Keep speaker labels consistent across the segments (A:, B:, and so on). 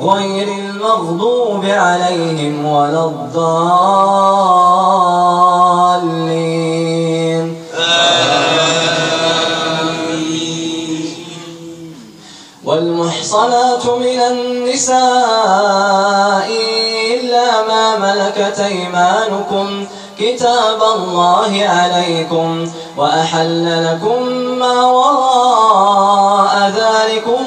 A: غير المغضوب عليهم ولا الضالين. والمحصنات من النساء إلا ما ملكت أيمانكم. كتاب الله عليكم وأحل لكم ما وراء ذلكم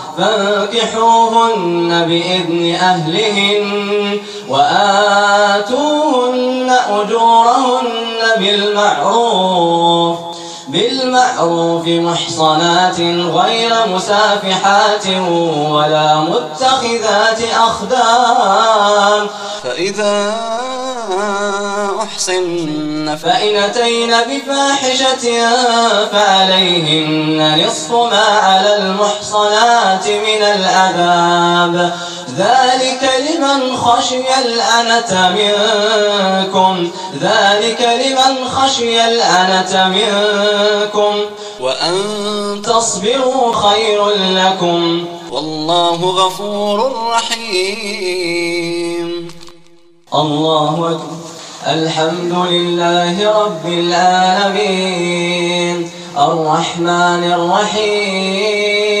A: فانكحوهن بإذن أهلهن وآتوهن أجورهن بالمعروف بالمعروف محصنات غير مسافحات ولا متخذات أخدان. فإذا أحصن فإن أتين بفاحشة فعليهن نصف ما على المحصنات من العذاب ذلك لمن خشي الأنة منكم. ذلك لمن خشي الأنة منكم. وأن تصبروا خير لكم. والله غفور رحيم. الله أكبر. الحمد لله رب العالمين. الرحمن الرحيم.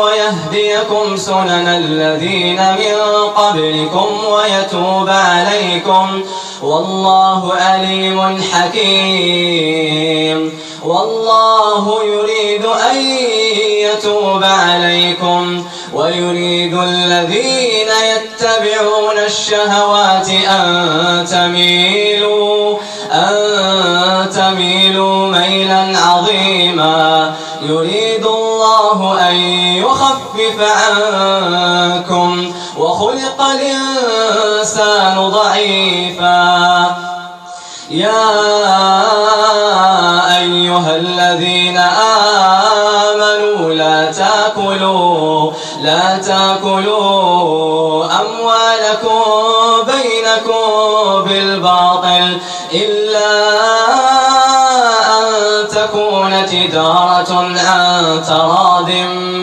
A: ويهديكم سنن الذين من قبلكم ويتوب عليكم. والله أليم حكيم. والله يريد أن يتوب عليكم. ويريد الذين يتبعون الشهوات أن تميلوا أن تميلوا ميلا عظيما. يريد الله أن يخفف عنكم وخلق الإنسان ضعيفا. يا أيها الذين آمنوا لا تأكلوا لا تأكلوا أموالكم بينكم بالباطل إلا تجارة عن تراض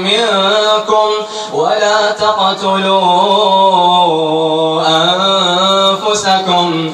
A: منكم ولا تقتلوا أنفسكم.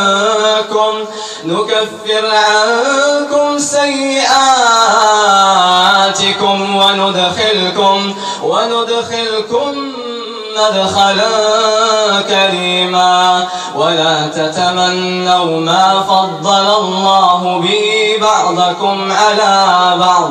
A: عنكم نكفر عنكم سيئاتكم وندخلكم وندخلكم مدخلا كريما. ولا تتمنوا ما فضل الله به بعضكم على بعض.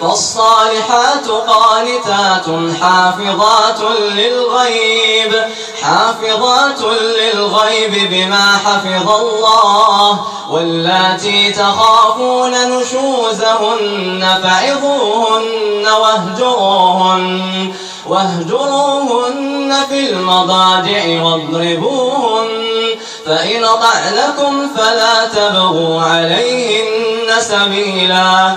A: فالصالحات قانتات حافظات للغيب حافظات للغيب بما حفظ الله. واللاتي تخافون نشوزهن فعظوهن واهجروهن واهجروهن في المضاجع واضربوهن. فإن طعنكم فلا تبغوا عليهن سبيلا.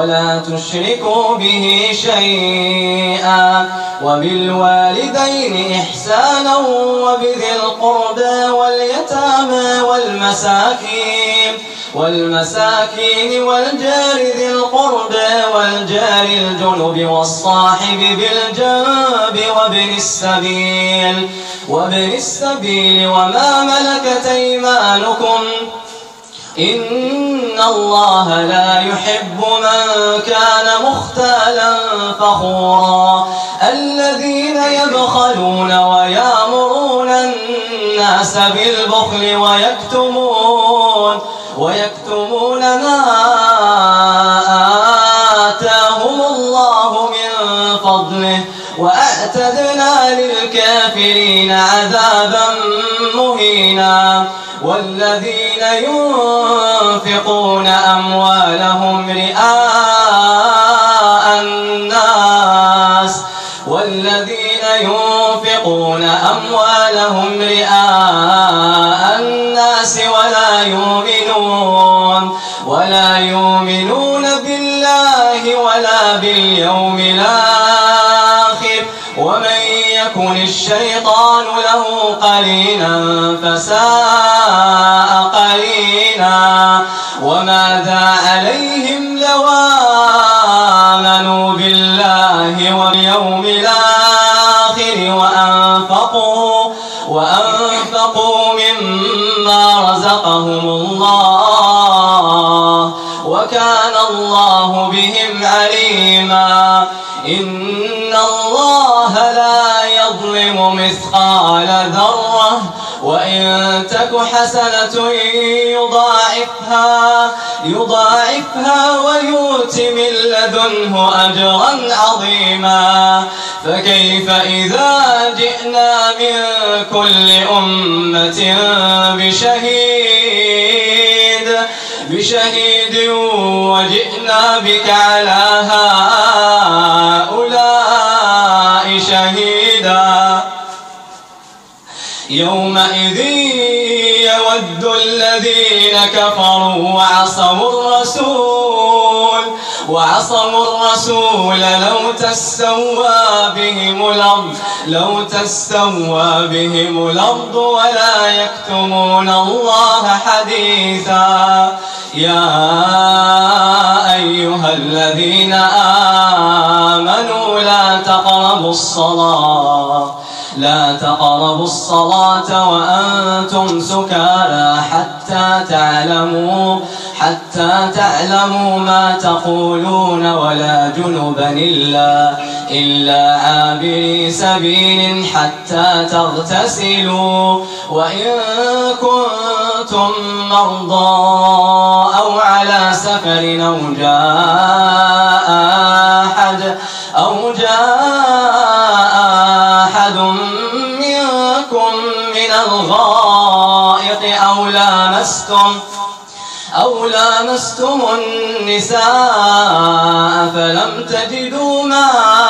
A: ولا تشركوا به شيئا وبالوالدين إحسانا وبذي القربى واليتامى والمساكين والمساكين والجار ذي القربى والجار الجنب والصاحب بالجنب وابن السبيل وابن السبيل وما ملكت أيمانكم إن الله لا يحب من كان مختالا فخورا. الذين يبخلون ويامرون الناس بالبخل ويكتمون ويكتمون ما آتاهم الله من فضله. وأعتدنا للكافرين عذابا مهينا والذين ينفقون أموالهم رئاء الناس والذين ينفقون أموالهم رئاء يكن الشيطان له قرينا فساء قرينا وماذا عليهم لو آمنوا بالله واليوم الآخر وأنفقوا وأنفقوا مما رزقهم الله وكان الله بهم عليما تك حسنة يضاعفها يضاعفها ويؤت من لدنه أجرا عظيما. فكيف إذا جئنا من كل أمة بشهيد بشهيد وجئنا بك على هؤلاء شهيدا. يومئذ الذين كفروا وعصوا الرسول وعصوا الرسول لو تسوى بهم الأرض لو تسوى بهم الأرض ولا يكتمون الله حديثا. يا أيها الذين آمنوا لا تقربوا الصلاة لا تقربوا الصلاة وأنتم سكارى حتى تعلموا حتى تعلموا ما تقولون ولا جنبا إلا, إلا عابري سبيل حتى تغتسلوا. وإن كنتم مرضى أو على سفر أو جاء أحد أو جاء لامستم أو لامستم النساء فلم تجدوا ماء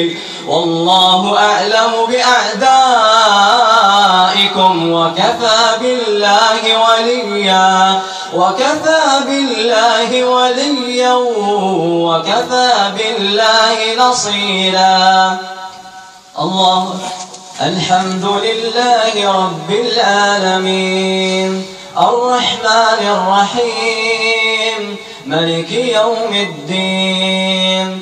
A: والله أعلم بأعدائكم وكفى بالله وليا وكفى بالله وليا وكفى بالله نصيرا. الله الحمد لله رب العالمين الرحمن الرحيم ملك يوم الدين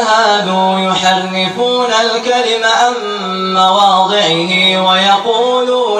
A: هادوا يحرفون الكلم عن مواضعه ويقولون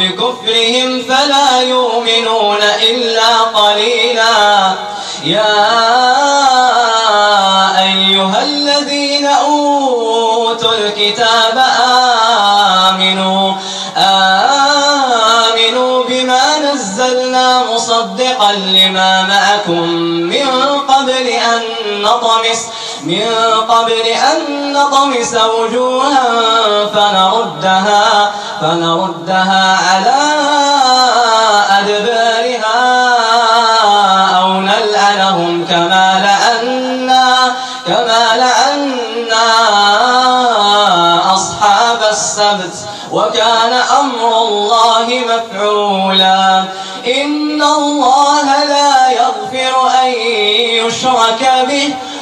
A: بكفرهم فلا يؤمنون إلا قليلا. يا أيها الذين أوتوا الكتاب آمنوا آمنوا بما نزلنا مصدقا لما معكم من قبل أن نطمس. من قبل أن نطمس وجوها فنردها فنردها على أدبارها أو نلعنهم كما لعنا كما لعنا أصحاب السبت. وكان أمر الله مفعولا. إن الله لا يغفر أن يشرك به.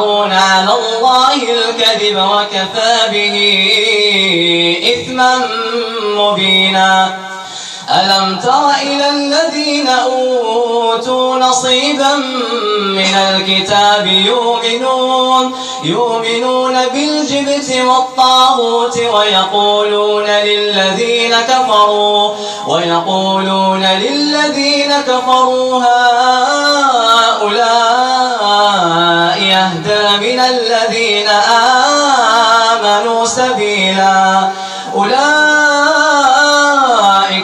A: يفترون على الله الكذب وكفى به إثما مبينا ألم تر إلى الذين أوتوا نصيبا من الكتاب يؤمنون يؤمنون بالجبت والطاغوت ويقولون للذين كفروا ويقولون للذين كفروا هؤلاء يهدى من الذين آمنوا سبيلا أولئك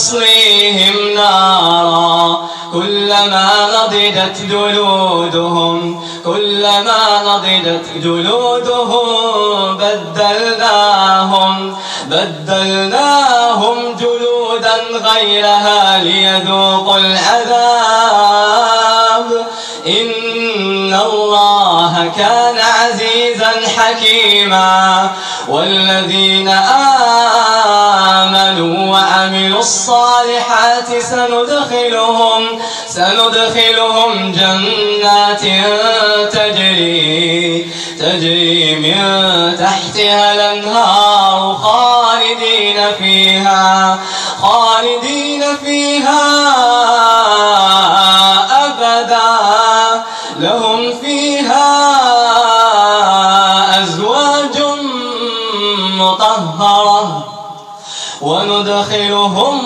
A: نصليهم نارا. كلما نضجت جلودهم كلما نضجت جلودهم بدلناهم بدلناهم جلودا غيرها ليذوقوا العذاب. إن الله كان عزيزا حكيما. والذين آمنوا وعملوا الصالحات سندخلهم سندخلهم جنات تجري تجري من تحتها الأنهار خالدين فيها خالدين فيها. وندخلهم